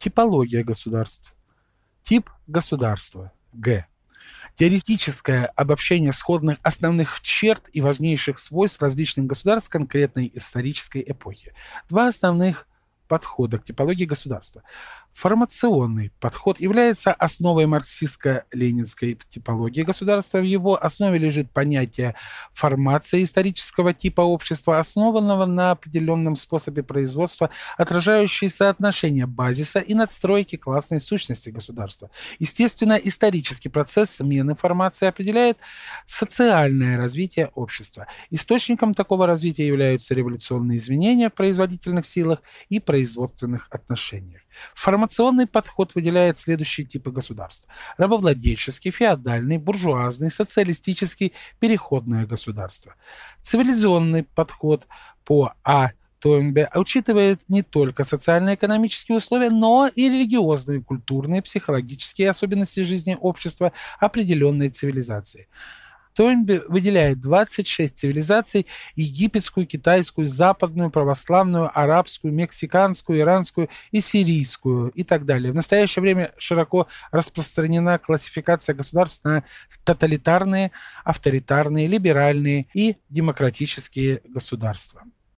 Типология государств. Тип государства. Г. Теоретическое обобщение сходных основных черт и важнейших свойств различных государств конкретной исторической эпохи. Два основных подхода к типологии государства. Формационный подход является основой марксистско-ленинской типологии государства. В его основе лежит понятие формации исторического типа общества, основанного на определенном способе производства, отражающей соотношение базиса и надстройки классной сущности государства. Естественно, исторический процесс смены формации определяет социальное развитие общества. Источником такого развития являются революционные изменения в производительных силах и производственных отношениях. Формационный подход выделяет следующие типы государств. Рабовладельческий, феодальный, буржуазный, социалистический, переходное государство. Цивилизационный подход по А. Тойнбе учитывает не только социально-экономические условия, но и религиозные, культурные, психологические особенности жизни общества определенной цивилизации. Тойнби выделяет 26 цивилизаций – египетскую, китайскую, западную, православную, арабскую, мексиканскую, иранскую и сирийскую и так далее. В настоящее время широко распространена классификация государств на тоталитарные, авторитарные, либеральные и демократические государства.